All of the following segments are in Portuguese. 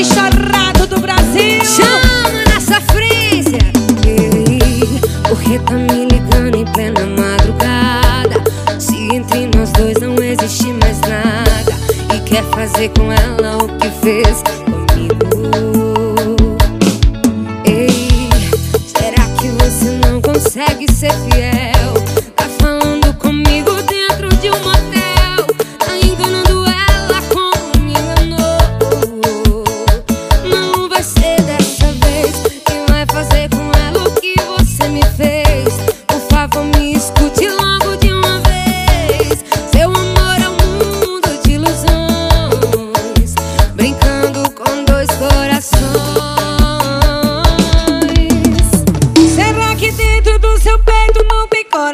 esse chorado do Brasil. Chama nessa sofrência. Ele, por que tá me ligando em plena madrugada? Se entre nós dois não existe mais nada e quer fazer com ela o que fez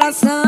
coração.